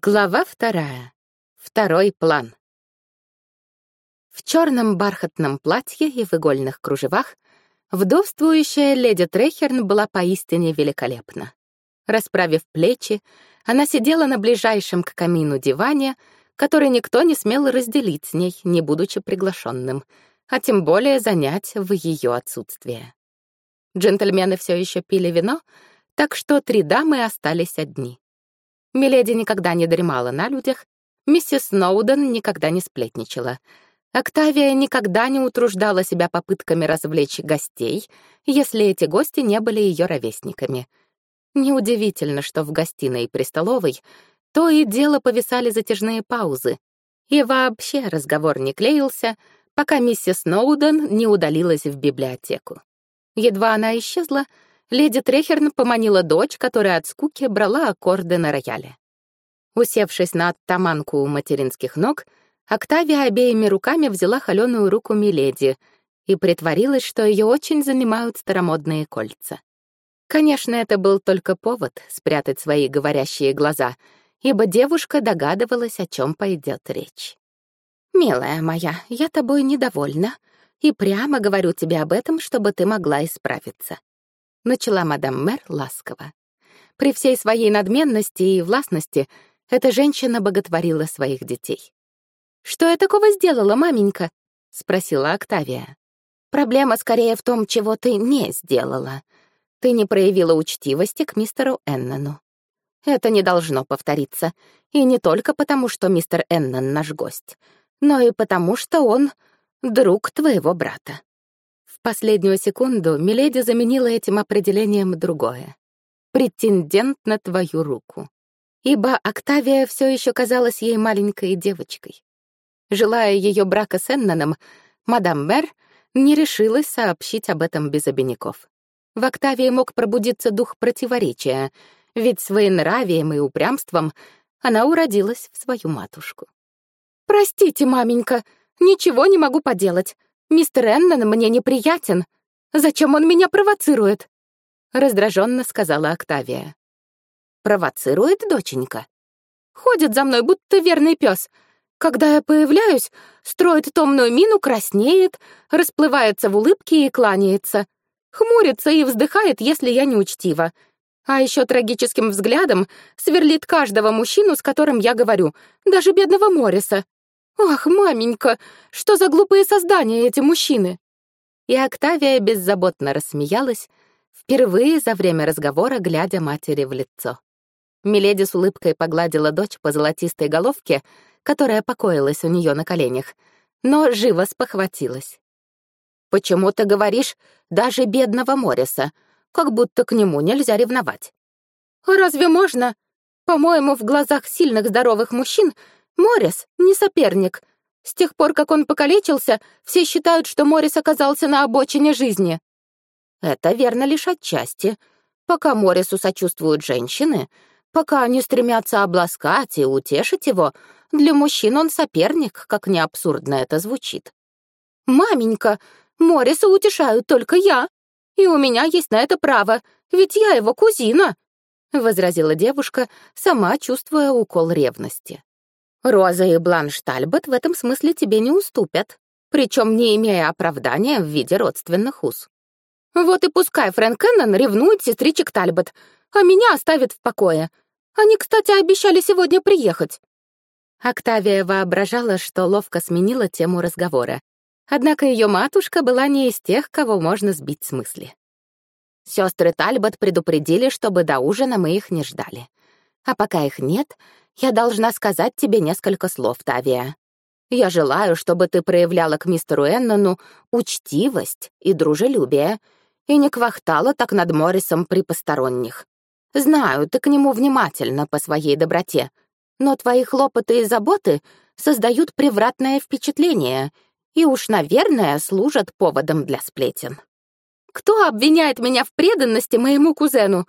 Глава вторая. Второй план. В черном бархатном платье и в игольных кружевах вдовствующая леди Трехерн была поистине великолепна. Расправив плечи, она сидела на ближайшем к камину диване, который никто не смел разделить с ней, не будучи приглашенным, а тем более занять в ее отсутствие. Джентльмены все еще пили вино, так что три дамы остались одни. Миледи никогда не дремала на людях, миссис Сноуден никогда не сплетничала. Октавия никогда не утруждала себя попытками развлечь гостей, если эти гости не были ее ровесниками. Неудивительно, что в гостиной и при столовой то и дело повисали затяжные паузы, и вообще разговор не клеился, пока миссис Сноуден не удалилась в библиотеку. Едва она исчезла, леди Трехерн поманила дочь, которая от скуки брала аккорды на рояле. Усевшись на оттаманку у материнских ног, Октавия обеими руками взяла холеную руку Миледи и притворилась, что ее очень занимают старомодные кольца. Конечно, это был только повод спрятать свои говорящие глаза, ибо девушка догадывалась, о чем пойдет речь. «Милая моя, я тобой недовольна, и прямо говорю тебе об этом, чтобы ты могла исправиться начала мадам мэр ласково. При всей своей надменности и властности эта женщина боготворила своих детей. «Что я такого сделала, маменька?» — спросила Октавия. «Проблема скорее в том, чего ты не сделала. Ты не проявила учтивости к мистеру Эннону. Это не должно повториться. И не только потому, что мистер Эннон наш гость, но и потому, что он друг твоего брата. Последнюю секунду Миледи заменила этим определением другое. «Претендент на твою руку». Ибо Октавия все еще казалась ей маленькой девочкой. Желая ее брака с Энноном, мадам Мэр не решилась сообщить об этом без обиняков. В Октавии мог пробудиться дух противоречия, ведь своенравием и упрямством она уродилась в свою матушку. «Простите, маменька, ничего не могу поделать. Мистер Эннон мне неприятен. Зачем он меня провоцирует?» Раздраженно сказала Октавия. «Провоцирует, доченька? Ходит за мной, будто верный пес. Когда я появляюсь, строит томную мину, краснеет, расплывается в улыбке и кланяется. Хмурится и вздыхает, если я неучтива. А еще трагическим взглядом сверлит каждого мужчину, с которым я говорю, даже бедного Морриса. «Ах, маменька, что за глупые создания эти мужчины!» И Октавия беззаботно рассмеялась, впервые за время разговора глядя матери в лицо. Миледи с улыбкой погладила дочь по золотистой головке, которая покоилась у нее на коленях, но живо спохватилась. «Почему ты говоришь даже бедного Морриса, как будто к нему нельзя ревновать?» «А разве можно? По-моему, в глазах сильных здоровых мужчин Морис не соперник. С тех пор, как он покалечился, все считают, что Морис оказался на обочине жизни. Это верно лишь отчасти. Пока Морису сочувствуют женщины, пока они стремятся обласкать и утешить его, для мужчин он соперник, как не абсурдно это звучит. «Маменька, Мориса утешают только я, и у меня есть на это право, ведь я его кузина», — возразила девушка, сама чувствуя укол ревности. Роза и Бланш Тальбот в этом смысле тебе не уступят, причем не имея оправдания в виде родственных уз. Вот и пускай Фрэнк Кеннон ревнует сестричек Тальбот, а меня оставит в покое. Они, кстати, обещали сегодня приехать. Октавия воображала, что ловко сменила тему разговора. Однако ее матушка была не из тех, кого можно сбить с мысли. Сестры Тальбот предупредили, чтобы до ужина мы их не ждали. А пока их нет, я должна сказать тебе несколько слов, Тавия. Я желаю, чтобы ты проявляла к мистеру Эннону учтивость и дружелюбие, и не квахтала так над Моррисом при посторонних. Знаю, ты к нему внимательна по своей доброте, но твои хлопоты и заботы создают превратное впечатление и уж, наверное, служат поводом для сплетен. Кто обвиняет меня в преданности моему кузену?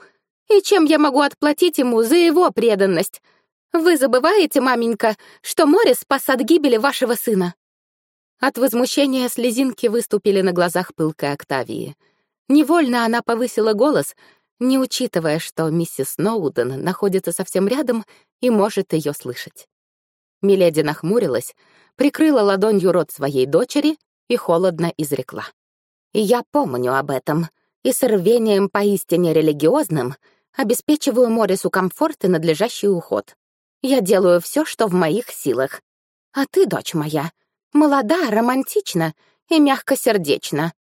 И чем я могу отплатить ему за его преданность? Вы забываете, маменька, что море спас от гибели вашего сына?» От возмущения слезинки выступили на глазах пылкой Октавии. Невольно она повысила голос, не учитывая, что миссис Сноуден находится совсем рядом и может ее слышать. Миледи нахмурилась, прикрыла ладонью рот своей дочери и холодно изрекла. «Я помню об этом, и с рвением поистине религиозным обеспечиваю Морису комфорт и надлежащий уход. Я делаю все, что в моих силах. А ты, дочь моя, молода, романтична и мягкосердечна.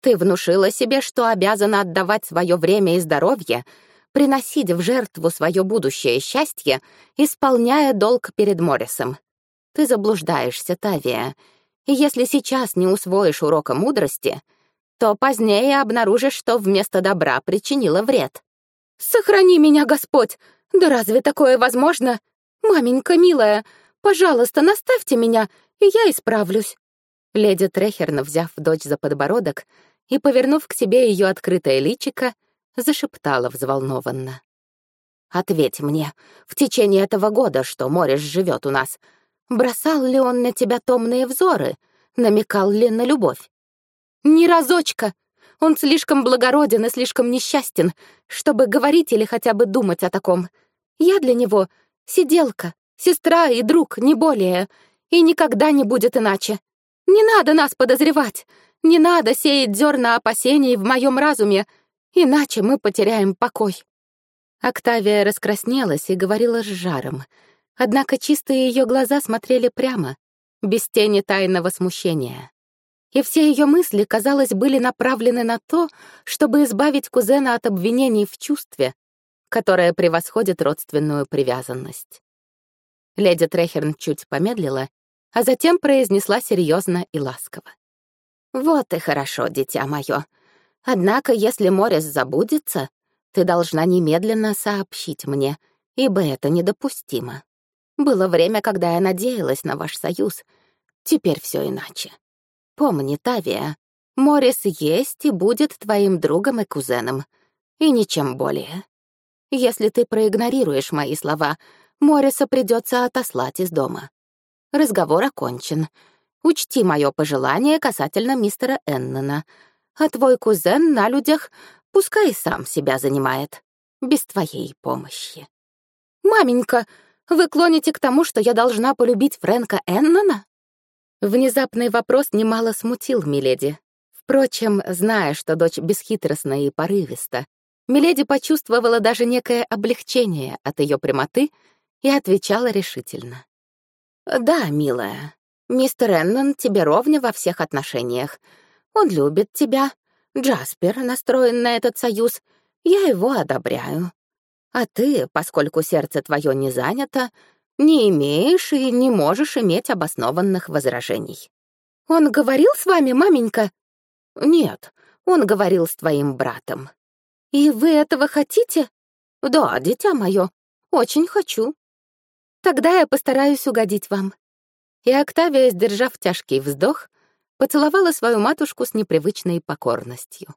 Ты внушила себе, что обязана отдавать свое время и здоровье, приносить в жертву свое будущее счастье, исполняя долг перед Моррисом. Ты заблуждаешься, Тавия, и если сейчас не усвоишь урока мудрости, то позднее обнаружишь, что вместо добра причинила вред. «Сохрани меня, Господь! Да разве такое возможно? Маменька милая, пожалуйста, наставьте меня, и я исправлюсь». Леди Трехерна, взяв дочь за подбородок и повернув к себе ее открытое личико, зашептала взволнованно. «Ответь мне, в течение этого года, что Мориш живет у нас, бросал ли он на тебя томные взоры, намекал ли на любовь?» «Ни разочка! Он слишком благороден и слишком несчастен, чтобы говорить или хотя бы думать о таком. Я для него сиделка, сестра и друг, не более, и никогда не будет иначе. Не надо нас подозревать, не надо сеять зерна опасений в моем разуме, иначе мы потеряем покой». Октавия раскраснелась и говорила с жаром, однако чистые ее глаза смотрели прямо, без тени тайного смущения. И все ее мысли, казалось, были направлены на то, чтобы избавить кузена от обвинений в чувстве, которое превосходит родственную привязанность. Леди Трехерн чуть помедлила, а затем произнесла серьезно и ласково. «Вот и хорошо, дитя мое. Однако, если Морис забудется, ты должна немедленно сообщить мне, ибо это недопустимо. Было время, когда я надеялась на ваш союз. Теперь все иначе. Помни, Тавия, Морис есть и будет твоим другом и кузеном. И ничем более. Если ты проигнорируешь мои слова, Мориса придется отослать из дома. Разговор окончен. Учти мое пожелание касательно мистера Эннона — а твой кузен на людях пускай сам себя занимает, без твоей помощи. «Маменька, вы клоните к тому, что я должна полюбить Фрэнка Эннона?» Внезапный вопрос немало смутил Миледи. Впрочем, зная, что дочь бесхитростна и порывиста, Миледи почувствовала даже некое облегчение от ее прямоты и отвечала решительно. «Да, милая, мистер Эннон тебе ровня во всех отношениях, он любит тебя. Джаспер настроен на этот союз. Я его одобряю. А ты, поскольку сердце твое не занято, не имеешь и не можешь иметь обоснованных возражений. Он говорил с вами, маменька? Нет, он говорил с твоим братом. И вы этого хотите? Да, дитя мое, очень хочу. Тогда я постараюсь угодить вам. И Октавия, сдержав тяжкий вздох, поцеловала свою матушку с непривычной покорностью.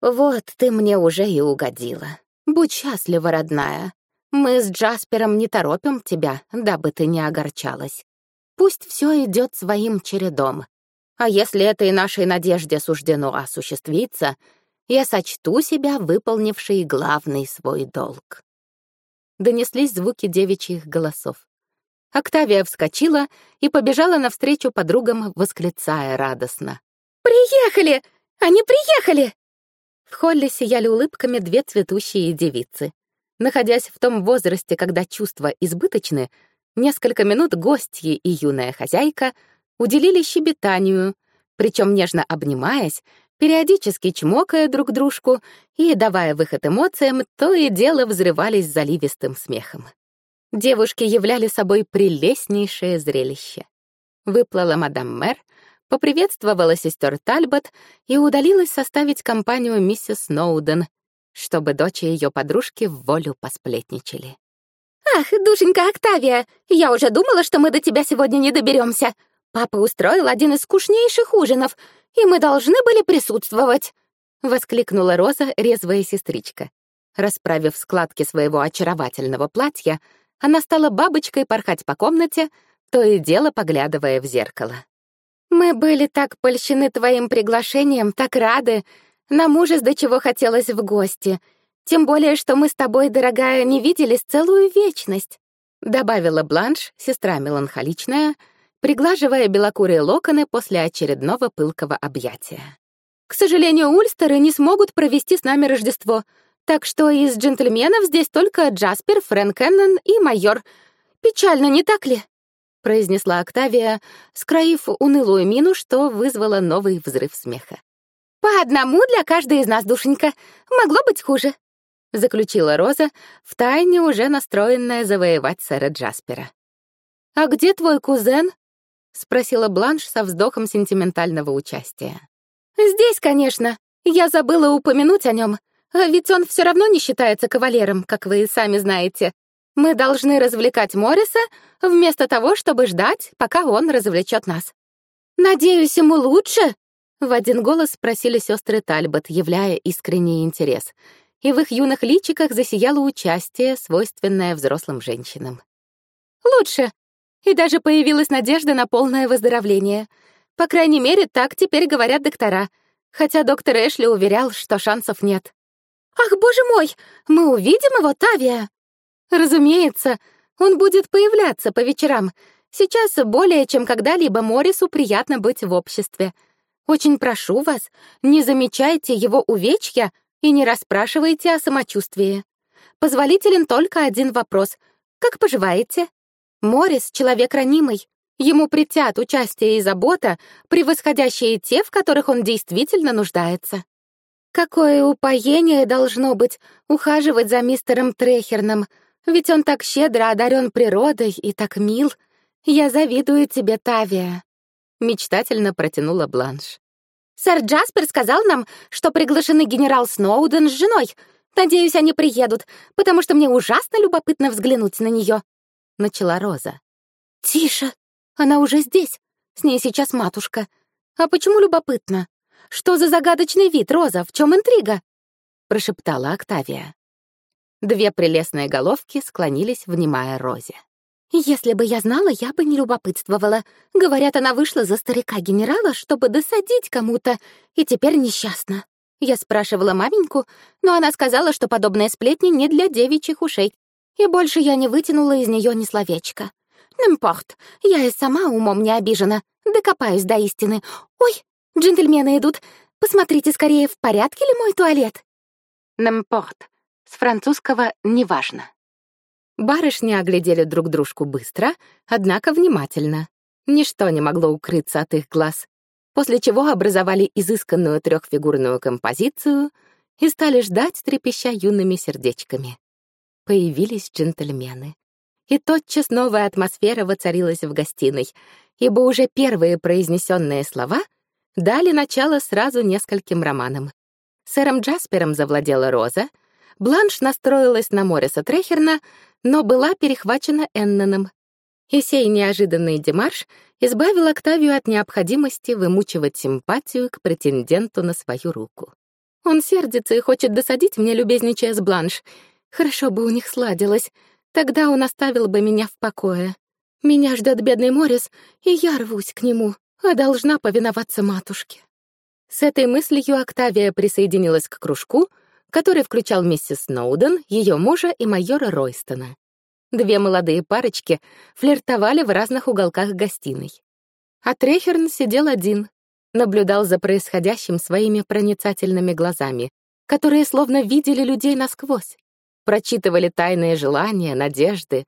«Вот ты мне уже и угодила. Будь счастлива, родная. Мы с Джаспером не торопим тебя, дабы ты не огорчалась. Пусть все идет своим чередом. А если этой нашей надежде суждено осуществиться, я сочту себя выполнившей главный свой долг». Донеслись звуки девичьих голосов. Октавия вскочила и побежала навстречу подругам, восклицая радостно. «Приехали! Они приехали!» В холле сияли улыбками две цветущие девицы. Находясь в том возрасте, когда чувства избыточны, несколько минут гостьи и юная хозяйка уделили щебетанию, причем нежно обнимаясь, периодически чмокая друг дружку и, давая выход эмоциям, то и дело взрывались заливистым смехом. Девушки являли собой прелестнейшее зрелище. Выплыла мадам мэр, поприветствовала сестер Тальбот и удалилась составить компанию миссис Сноуден, чтобы дочь и ее подружки в волю посплетничали. «Ах, душенька Октавия, я уже думала, что мы до тебя сегодня не доберемся. Папа устроил один из скучнейших ужинов, и мы должны были присутствовать», — воскликнула Роза, резвая сестричка. Расправив складки своего очаровательного платья, она стала бабочкой порхать по комнате, то и дело поглядывая в зеркало. «Мы были так польщены твоим приглашением, так рады. Нам ужас до чего хотелось в гости. Тем более, что мы с тобой, дорогая, не виделись целую вечность. добавила Бланш, сестра меланхоличная, приглаживая белокурые локоны после очередного пылкого объятия. «К сожалению, Ульстеры не смогут провести с нами Рождество, так что из джентльменов здесь только Джаспер, Фрэнк Эннон и майор. Печально, не так ли?» — произнесла Октавия, скроив унылую мину, что вызвало новый взрыв смеха. «По одному для каждой из нас, душенька. Могло быть хуже», — заключила Роза, втайне уже настроенная завоевать сэра Джаспера. «А где твой кузен?» — спросила Бланш со вздохом сентиментального участия. «Здесь, конечно. Я забыла упомянуть о нем. Ведь он все равно не считается кавалером, как вы сами знаете. Мы должны развлекать Морриса вместо того, чтобы ждать, пока он развлечет нас. Надеюсь, ему лучше? В один голос спросили сестры Тальбот, являя искренний интерес. И в их юных личиках засияло участие, свойственное взрослым женщинам. Лучше. И даже появилась надежда на полное выздоровление. По крайней мере, так теперь говорят доктора. Хотя доктор Эшли уверял, что шансов нет. «Ах, боже мой! Мы увидим его, Тавия!» Разумеется, он будет появляться по вечерам. Сейчас более чем когда-либо Морису приятно быть в обществе. Очень прошу вас, не замечайте его увечья и не расспрашивайте о самочувствии. Позволителен только один вопрос. Как поживаете? Морис — человек ранимый. Ему притят участие и забота, превосходящие те, в которых он действительно нуждается. Какое упоение должно быть ухаживать за мистером Трехерном — ведь он так щедро одарен природой и так мил. Я завидую тебе, Тавия. Мечтательно протянула Бланш. Сэр Джаспер сказал нам, что приглашены генерал Сноуден с женой. Надеюсь, они приедут, потому что мне ужасно любопытно взглянуть на нее. Начала Роза. Тише, она уже здесь. С ней сейчас матушка. А почему любопытно? Что за загадочный вид, Роза? В чем интрига? Прошептала Октавия. Две прелестные головки склонились, внимая Розе. «Если бы я знала, я бы не любопытствовала. Говорят, она вышла за старика-генерала, чтобы досадить кому-то, и теперь несчастна. Я спрашивала маменьку, но она сказала, что подобные сплетни не для девичьих ушей, и больше я не вытянула из нее ни словечка. Немпорт, я и сама умом не обижена. Докопаюсь до истины. Ой, джентльмены идут. Посмотрите скорее, в порядке ли мой туалет? Немпорт. С французского «неважно». Барышни оглядели друг дружку быстро, однако внимательно. Ничто не могло укрыться от их глаз, после чего образовали изысканную трехфигурную композицию и стали ждать, трепеща юными сердечками. Появились джентльмены. И тотчас новая атмосфера воцарилась в гостиной, ибо уже первые произнесенные слова дали начало сразу нескольким романам. Сэром Джаспером завладела Роза — Бланш настроилась на Мориса Трехерна, но была перехвачена Энноном. И сей неожиданный демарш избавил Октавию от необходимости вымучивать симпатию к претенденту на свою руку. Он сердится и хочет досадить мне, любезничая с Бланш. Хорошо бы у них сладилось. Тогда он оставил бы меня в покое. Меня ждет бедный Морис, и я рвусь к нему, а должна повиноваться матушке. С этой мыслью Октавия присоединилась к кружку — который включал миссис Сноуден, ее мужа и майора Ройстона. Две молодые парочки флиртовали в разных уголках гостиной. А Трехерн сидел один, наблюдал за происходящим своими проницательными глазами, которые словно видели людей насквозь, прочитывали тайные желания, надежды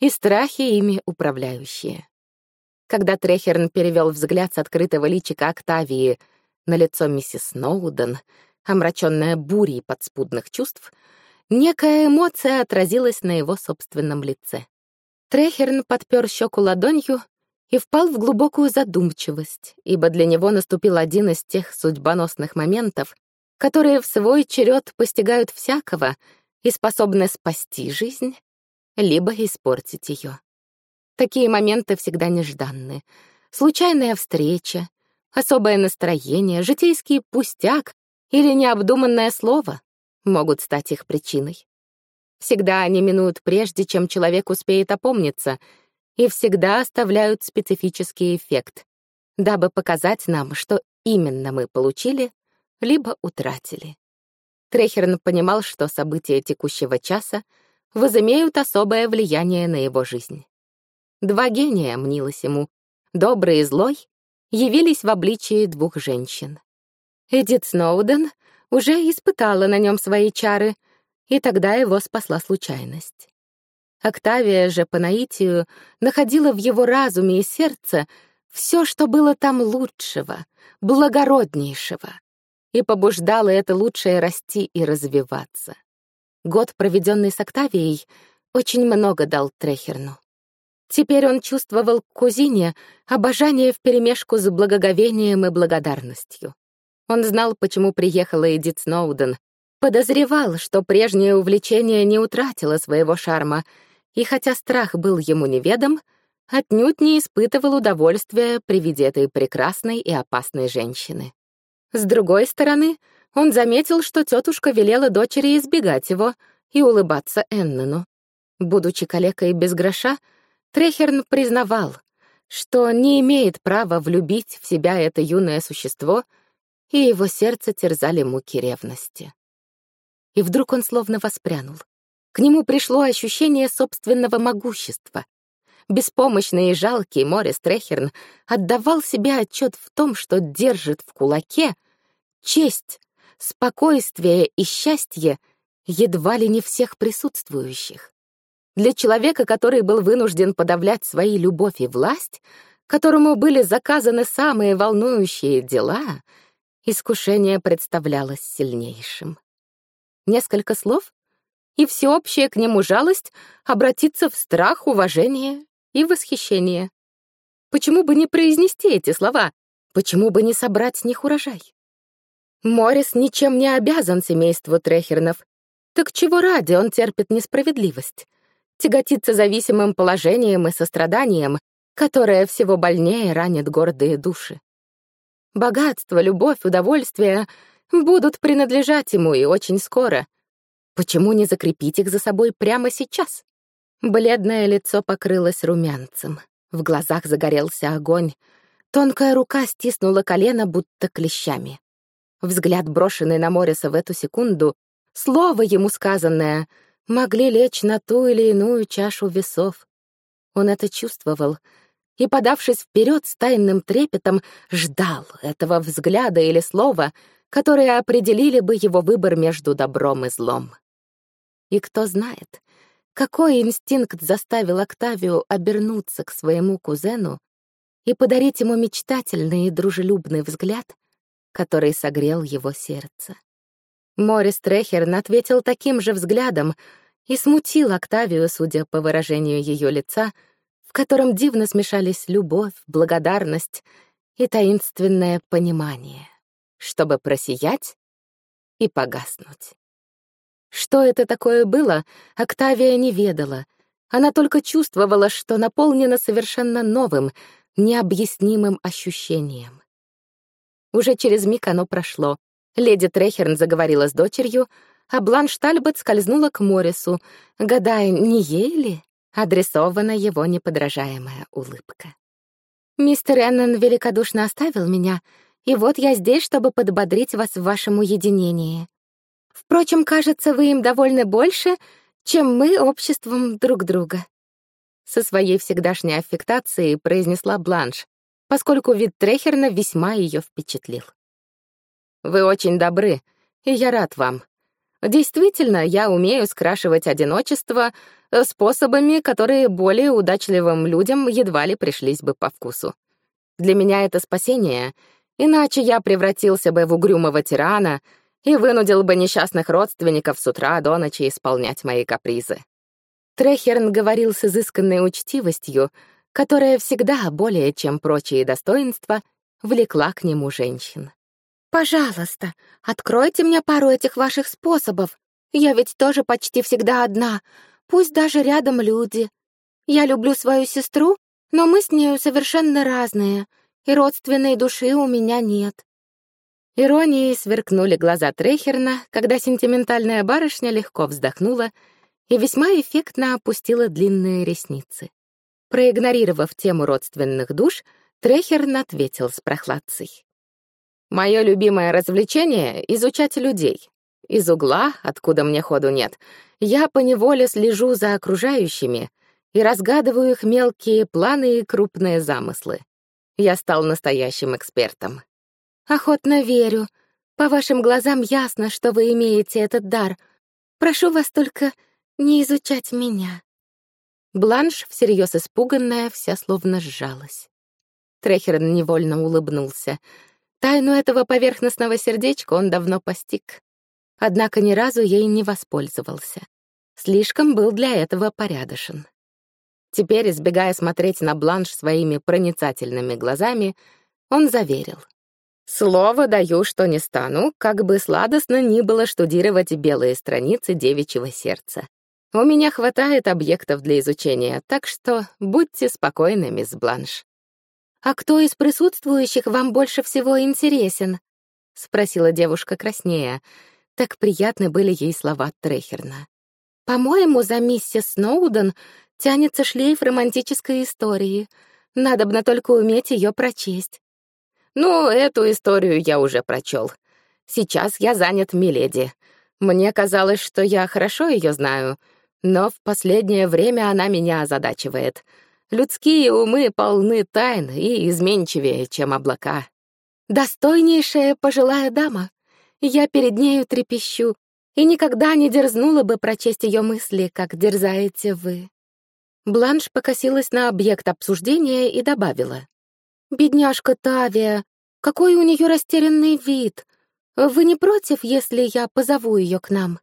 и страхи ими управляющие. Когда Трехерн перевел взгляд с открытого личика Октавии на лицо миссис Сноуден, омраченная бурей подспудных чувств, некая эмоция отразилась на его собственном лице. Трехерн подпер щеку ладонью и впал в глубокую задумчивость, ибо для него наступил один из тех судьбоносных моментов, которые в свой черед постигают всякого и способны спасти жизнь, либо испортить ее. Такие моменты всегда нежданны. Случайная встреча, особое настроение, житейский пустяк, или необдуманное слово могут стать их причиной. Всегда они минуют прежде, чем человек успеет опомниться, и всегда оставляют специфический эффект, дабы показать нам, что именно мы получили, либо утратили. Трехерн понимал, что события текущего часа возымеют особое влияние на его жизнь. Два гения, мнилось ему, добрый и злой, явились в обличии двух женщин. Эдит Сноуден уже испытала на нем свои чары, и тогда его спасла случайность. Октавия же по наитию находила в его разуме и сердце все, что было там лучшего, благороднейшего, и побуждала это лучшее расти и развиваться. Год, проведенный с Октавией, очень много дал Трехерну. Теперь он чувствовал к кузине обожание вперемешку с благоговением и благодарностью. Он знал, почему приехала Эдит Сноуден, подозревал, что прежнее увлечение не утратило своего шарма, и хотя страх был ему неведом, отнюдь не испытывал удовольствия при виде этой прекрасной и опасной женщины. С другой стороны, он заметил, что тетушка велела дочери избегать его и улыбаться Эннену. Будучи калекой без гроша, Трехерн признавал, что не имеет права влюбить в себя это юное существо, и его сердце терзали муки ревности. И вдруг он словно воспрянул. К нему пришло ощущение собственного могущества. Беспомощный и жалкий Морис Трехерн отдавал себе отчет в том, что держит в кулаке честь, спокойствие и счастье едва ли не всех присутствующих. Для человека, который был вынужден подавлять свои любовь и власть, которому были заказаны самые волнующие дела, искушение представлялось сильнейшим. Несколько слов, и всеобщая к нему жалость обратится в страх, уважение и восхищение. Почему бы не произнести эти слова? Почему бы не собрать с них урожай? Морис ничем не обязан семейству Трехернов. Так чего ради он терпит несправедливость? Тяготится зависимым положением и состраданием, которое всего больнее ранит гордые души. Богатство, любовь, удовольствие будут принадлежать ему и очень скоро. Почему не закрепить их за собой прямо сейчас? Бледное лицо покрылось румянцем. В глазах загорелся огонь. Тонкая рука стиснула колено, будто клещами. Взгляд, брошенный на Мориса в эту секунду, слово ему сказанное, могли лечь на ту или иную чашу весов. Он это чувствовал и, подавшись вперед с тайным трепетом, ждал этого взгляда или слова, которые определили бы его выбор между добром и злом. И кто знает, какой инстинкт заставил Октавию обернуться к своему кузену и подарить ему мечтательный и дружелюбный взгляд, который согрел его сердце. Морис Трехерн ответил таким же взглядом и смутил Октавию, судя по выражению ее лица, в котором дивно смешались любовь, благодарность и таинственное понимание, чтобы просиять и погаснуть. Что это такое было, Октавия не ведала. Она только чувствовала, что наполнена совершенно новым, необъяснимым ощущением. Уже через миг оно прошло. Леди Трехерн заговорила с дочерью, а Бланш Тальбот скользнула к Морису, гадая, не ей ли адресована его неподражаемая улыбка. «Мистер Эннон великодушно оставил меня, и вот я здесь, чтобы подбодрить вас в вашем уединении. Впрочем, кажется, вы им довольно больше, чем мы обществом друг друга. Со своей всегдашней аффектацией произнесла Бланш, поскольку вид Трехерна весьма ее впечатлил. «Вы очень добры, и я рад вам. Действительно, я умею скрашивать одиночество способами, которые более удачливым людям едва ли пришлись бы по вкусу. Для меня это спасение, иначе я превратился бы в угрюмого тирана — и вынудил бы несчастных родственников с утра до ночи исполнять мои капризы. Трехерн говорил с изысканной учтивостью, которая всегда, более чем прочие достоинства, влекла к нему женщин. «Пожалуйста, откройте мне пару этих ваших способов. Я ведь тоже почти всегда одна, пусть даже рядом люди. Я люблю свою сестру, но мы с нею совершенно разные, и родственной души у меня нет. Иронией сверкнули глаза Трехерна, когда сентиментальная барышня легко вздохнула и весьма эффектно опустила длинные ресницы. Проигнорировав тему родственных душ, Трехерн ответил с прохладцей. «Мое любимое развлечение — изучать людей. Из угла, откуда мне ходу нет, я поневоле слежу за окружающими и разгадываю их мелкие планы и крупные замыслы. Я стал настоящим экспертом. Охотно верю. По вашим глазам ясно, что вы имеете этот дар. Прошу вас только не изучать меня. Бланш, всерьез испуганная, вся словно сжалась. Трехерн невольно улыбнулся. Тайну этого поверхностного сердечка он давно постиг. Однако ни разу ей не воспользовался. Слишком был для этого порядочен. Теперь, избегая смотреть на Бланш своими проницательными глазами, он заверил. «Слово даю, что не стану, как бы сладостно ни было штудировать белые страницы девичьего сердца. У меня хватает объектов для изучения, так что будьте спокойны, мисс Бланш». «А кто из присутствующих вам больше всего интересен?» — спросила девушка краснея. Так приятны были ей слова Трехерна. «По-моему, за миссис Сноуден тянется шлейф романтической истории. Надобно только уметь ее прочесть». «Ну, эту историю я уже прочел. Сейчас я занят Миледи. Мне казалось, что я хорошо ее знаю, но в последнее время она меня озадачивает — Людские умы полны тайн и изменчивее, чем облака. Достойнейшая пожилая дама. Я перед нею трепещу и никогда не дерзнула бы прочесть ее мысли, как дерзаете вы. Бланш покосилась на объект обсуждения и добавила. «Бедняжка Тавия, какой у нее растерянный вид. Вы не против, если я позову ее к нам?»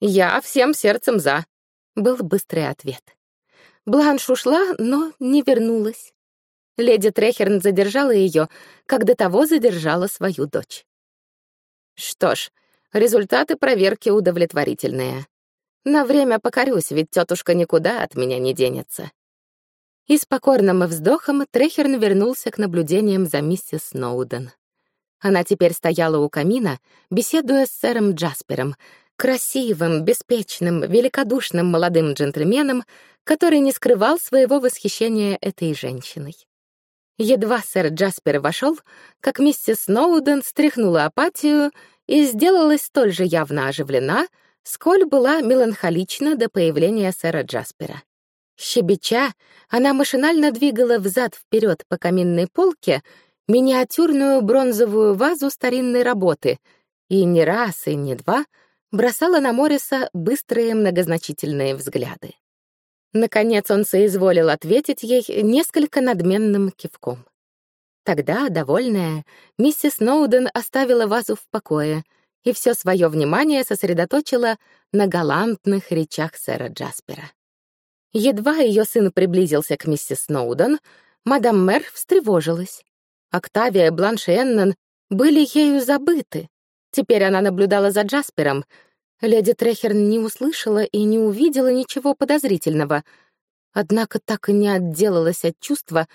«Я всем сердцем за», — был быстрый ответ. Бланш ушла, но не вернулась. Леди Трехерн задержала ее, как до того задержала свою дочь. Что ж, результаты проверки удовлетворительные. На время покорюсь, ведь тетушка никуда от меня не денется. И с покорным вздохом Трехерн вернулся к наблюдениям за миссис Сноуден. Она теперь стояла у камина, беседуя с сэром Джаспером, красивым, беспечным, великодушным молодым джентльменом, который не скрывал своего восхищения этой женщиной. Едва сэр Джаспер вошел, как миссис Сноуден стряхнула апатию и сделалась столь же явно оживлена, сколь была меланхолична до появления сэра Джаспера. Щебеча, она машинально двигала взад-вперед по каминной полке миниатюрную бронзовую вазу старинной работы и не раз, и не два бросала на Морриса быстрые многозначительные взгляды. Наконец он соизволил ответить ей несколько надменным кивком. Тогда, довольная, миссис Ноуден оставила вазу в покое и все свое внимание сосредоточила на галантных речах сэра Джаспера. Едва ее сын приблизился к миссис Сноуден, мадам мэр встревожилась. Октавия, Бланш и Эннон были ею забыты. Теперь она наблюдала за Джаспером — Леди Трехерн не услышала и не увидела ничего подозрительного, однако так и не отделалась от чувства,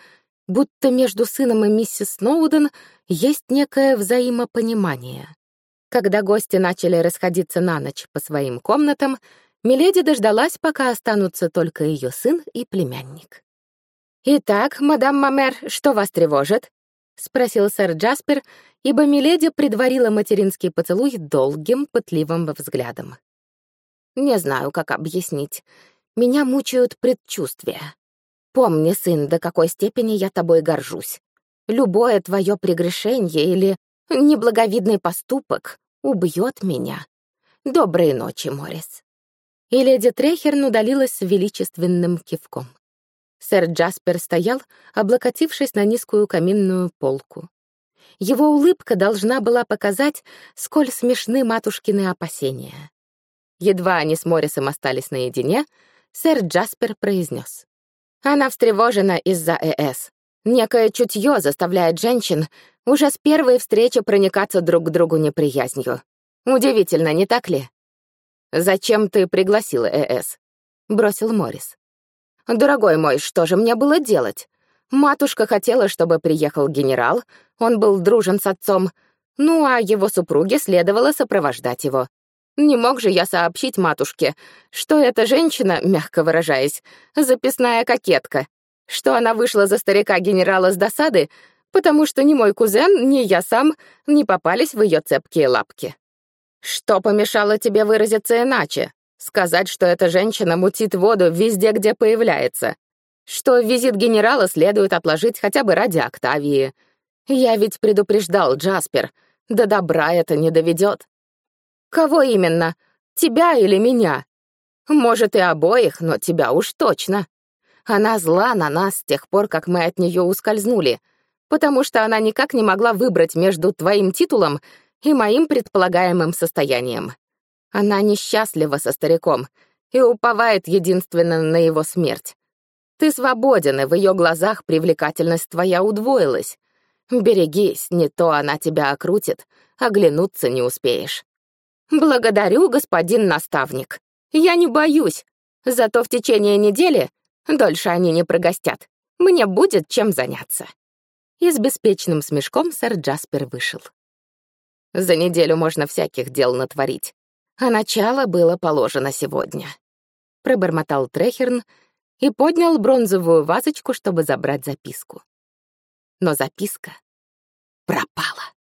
будто между сыном и миссис Сноуден есть некое взаимопонимание. Когда гости начали расходиться на ночь по своим комнатам, Миледи дождалась, пока останутся только ее сын и племянник. «Итак, мадам Мамер, что вас тревожит?» — спросил сэр Джаспер, ибо Миледи предварила материнский поцелуй долгим, пытливым взглядом. «Не знаю, как объяснить. Меня мучают предчувствия. Помни, сын, до какой степени я тобой горжусь. Любое твое прегрешение или неблаговидный поступок убьет меня. Доброй ночи, Морис». И леди Трехерн удалилась величественным кивком. Сэр Джаспер стоял, облокотившись на низкую каминную полку. Его улыбка должна была показать, сколь смешны матушкины опасения. Едва они с Моррисом остались наедине, сэр Джаспер произнес. Она встревожена из-за ЭС. Некое чутье заставляет женщин уже с первой встречи проникаться друг к другу неприязнью. Удивительно, не так ли? «Зачем ты пригласила ЭС?» — бросил Моррис. «Дорогой мой, что же мне было делать? Матушка хотела, чтобы приехал генерал, он был дружен с отцом, ну а его супруге следовало сопровождать его. Не мог же я сообщить матушке, что эта женщина, мягко выражаясь, записная кокетка, что она вышла за старика-генерала с досады, потому что ни мой кузен, ни я сам не попались в ее цепкие лапки. Что помешало тебе выразиться иначе? Сказать, что эта женщина мутит воду везде, где появляется. Что визит генерала следует отложить хотя бы ради Октавии. Я ведь предупреждал, Джаспер, до добра это не доведет. Кого именно? Тебя или меня? Может, и обоих, но тебя уж точно. Она зла на нас с тех пор, как мы от нее ускользнули, потому что она никак не могла выбрать между твоим титулом и моим предполагаемым состоянием. Она несчастлива со стариком и уповает единственно на его смерть. Ты свободен, и в ее глазах привлекательность твоя удвоилась. Берегись, не то она тебя окрутит, оглянуться не успеешь. Благодарю, господин наставник. Я не боюсь. Зато в течение недели дольше они не прогостят. Мне будет чем заняться. И с беспечным смешком сэр Джаспер вышел. За неделю можно всяких дел натворить. А начало было положено сегодня. Пробормотал Трехерн и поднял бронзовую вазочку, чтобы забрать записку. Но записка пропала.